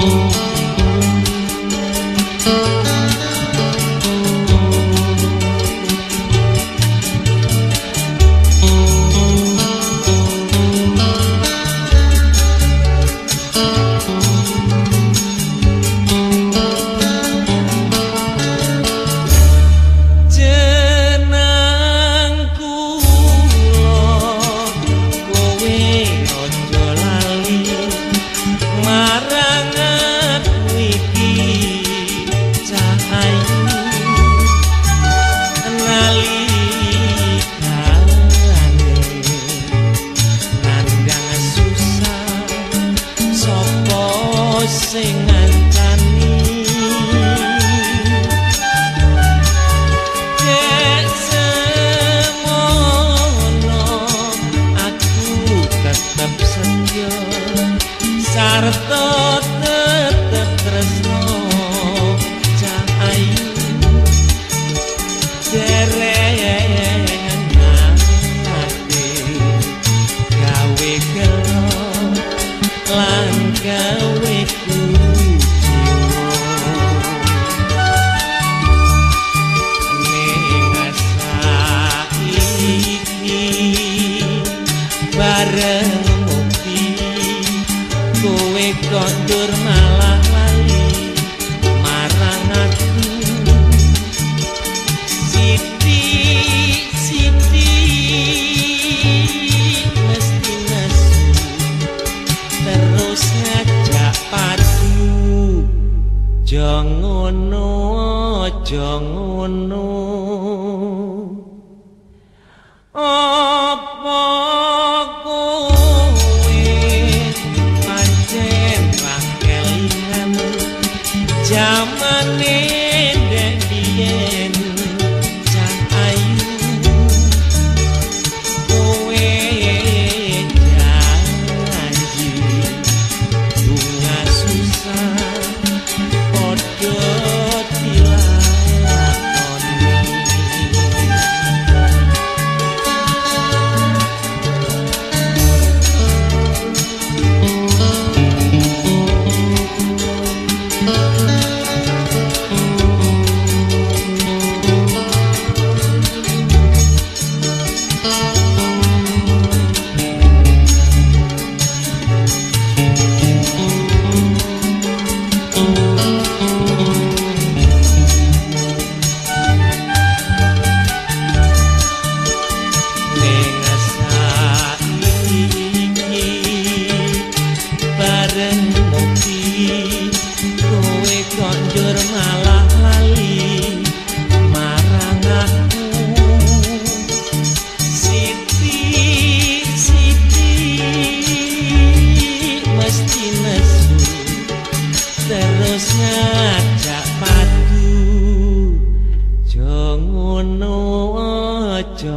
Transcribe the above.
you. sing ngancani Kek semono aku tetap setia Sarto tetep tresno cahayu Langkah kondur malah lali marah aku. Siti, Siti mesti nesu terus ngajak padu. Jangono, jangono